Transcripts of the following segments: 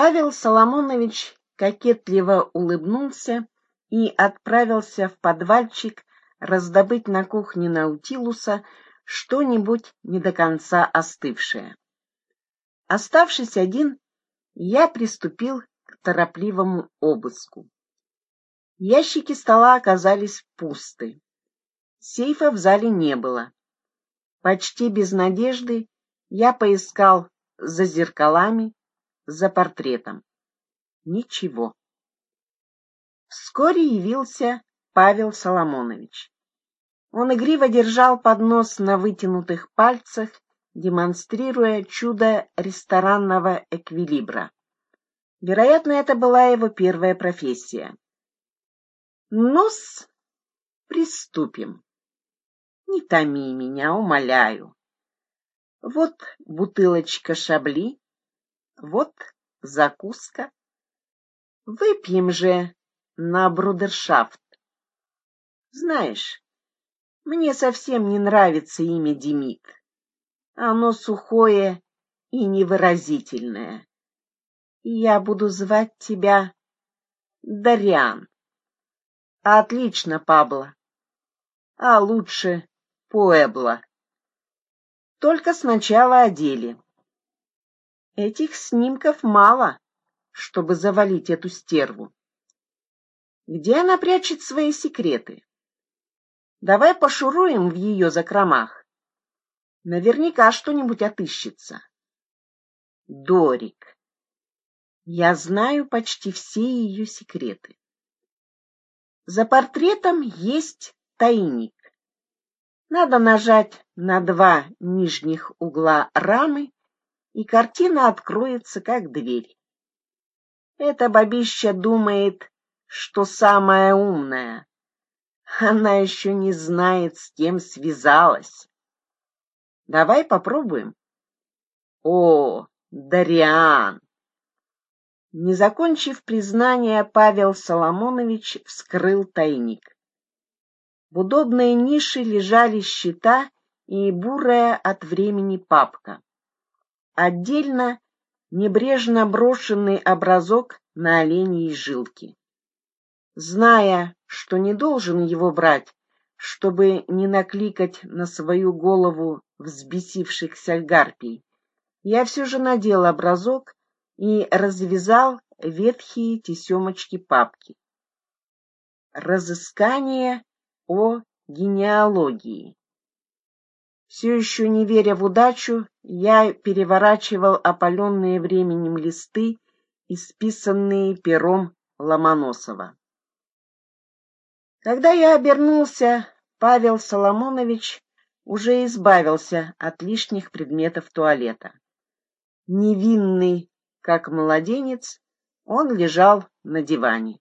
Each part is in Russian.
Павел Соломонович кокетливо улыбнулся и отправился в подвальчик раздобыть на кухне Наутилуса что-нибудь не до конца остывшее. Оставшись один, я приступил к торопливому обыску. Ящики стола оказались пусты. Сейфа в зале не было. Почти без надежды я поискал за зеркалами, за портретом. Ничего. Вскоре явился Павел Соломонович. Он игриво держал поднос на вытянутых пальцах, демонстрируя чудо ресторанного эквилибра. Вероятно, это была его первая профессия. Нос, приступим. Не томи меня, умоляю. Вот бутылочка шабли, вот закуска. Выпьем же на брудершафт. Знаешь, мне совсем не нравится имя Демид. Оно сухое и невыразительное. Я буду звать тебя Дариан. Отлично, Пабло. А лучше Пуэбло. Только сначала о деле. Этих снимков мало, чтобы завалить эту стерву. Где она прячет свои секреты? Давай пошуруем в ее закромах. Наверняка что-нибудь отыщется. Дорик. Я знаю почти все ее секреты. За портретом есть тайник. Надо нажать на два нижних угла рамы, и картина откроется, как дверь. Эта бабища думает, что самая умная. Она еще не знает, с кем связалась. Давай попробуем. О, Дариан! Не закончив признание, Павел Соломонович вскрыл тайник. В удобной нише лежали счета и бурая от времени папка. Отдельно небрежно брошенный образок на оленьей жилке. Зная, что не должен его брать, чтобы не накликать на свою голову взбесившихся гарпий, я все же надел образок и развязал ветхие тесемочки папки. Разыскание о генеалогии. Все еще не веря в удачу, я переворачивал опаленные временем листы, исписанные пером Ломоносова. Когда я обернулся, Павел Соломонович уже избавился от лишних предметов туалета. Невинный, как младенец, он лежал на диване.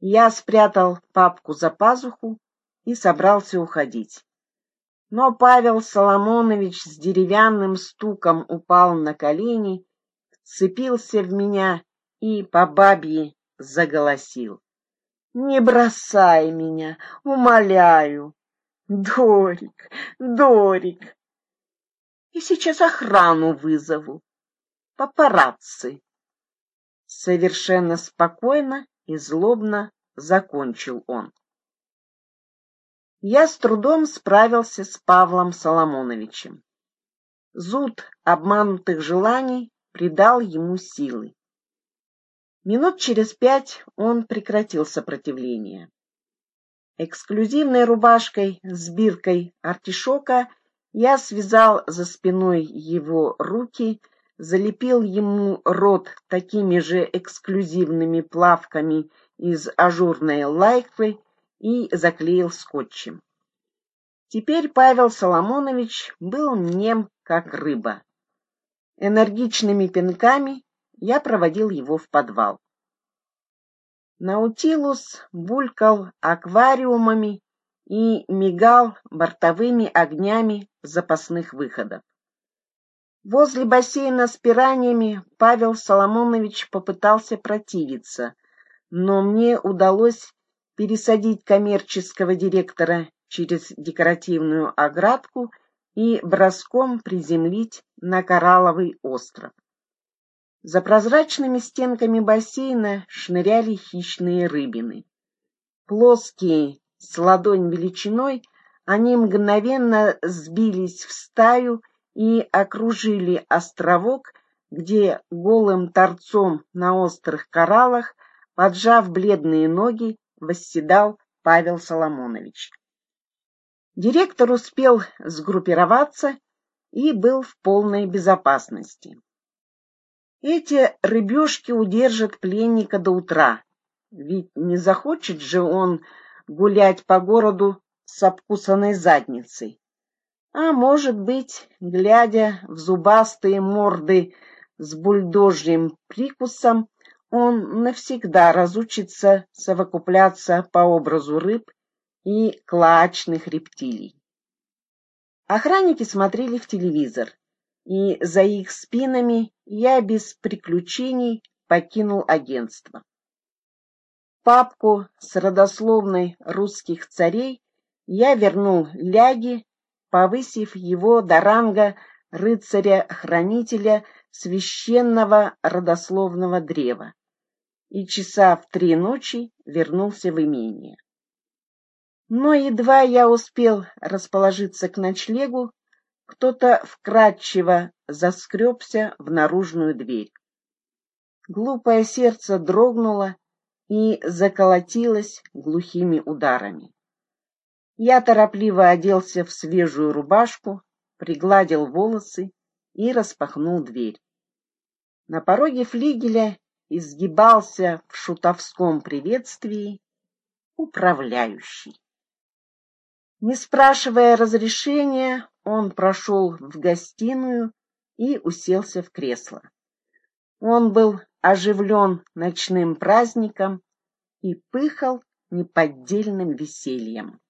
Я спрятал папку за пазуху и собрался уходить. Но Павел Соломонович с деревянным стуком упал на колени, вцепился в меня и по бабье заголосил. Не бросай меня, умоляю. Дорик, Дорик. И сейчас охрану вызову. Папарацци. Совершенно спокойно и злобно закончил он. Я с трудом справился с Павлом Соломоновичем. Зуд обманутых желаний придал ему силы. Минут через пять он прекратил сопротивление. Эксклюзивной рубашкой с биркой артишока я связал за спиной его руки, залепил ему рот такими же эксклюзивными плавками из ажурной лайкры и заклеил скотчем. Теперь Павел Соломонович был нем, как рыба. Энергичными пинками я проводил его в подвал. Наутилус булькал аквариумами и мигал бортовыми огнями запасных выходов. Возле бассейна с пираньями Павел Соломонович попытался противиться, но мне удалось пересадить коммерческого директора через декоративную оградку и броском приземлить на коралловый остров. За прозрачными стенками бассейна шныряли хищные рыбины. Плоские, с ладонь величиной, они мгновенно сбились в стаю и окружили островок, где голым торцом на острых кораллах, поджав бледные ноги, восседал Павел Соломонович. Директор успел сгруппироваться и был в полной безопасности. Эти рыбешки удержат пленника до утра, ведь не захочет же он гулять по городу с обкусанной задницей. А может быть, глядя в зубастые морды с бульдожьим прикусом, он навсегда разучится совокупляться по образу рыб и клачных рептилий. Охранники смотрели в телевизор, и за их спинами я без приключений покинул агентство. Папку с родословной русских царей я вернул Ляге, повысив его до ранга рыцаря-хранителя священного родословного древа, и часа в три ночи вернулся в имение. Но едва я успел расположиться к ночлегу, кто-то вкрадчиво заскребся в наружную дверь. Глупое сердце дрогнуло и заколотилось глухими ударами. Я торопливо оделся в свежую рубашку, пригладил волосы и распахнул дверь. На пороге флигеля изгибался в шутовском приветствии управляющий. Не спрашивая разрешения, он прошел в гостиную и уселся в кресло. Он был оживлен ночным праздником и пыхал неподдельным весельем.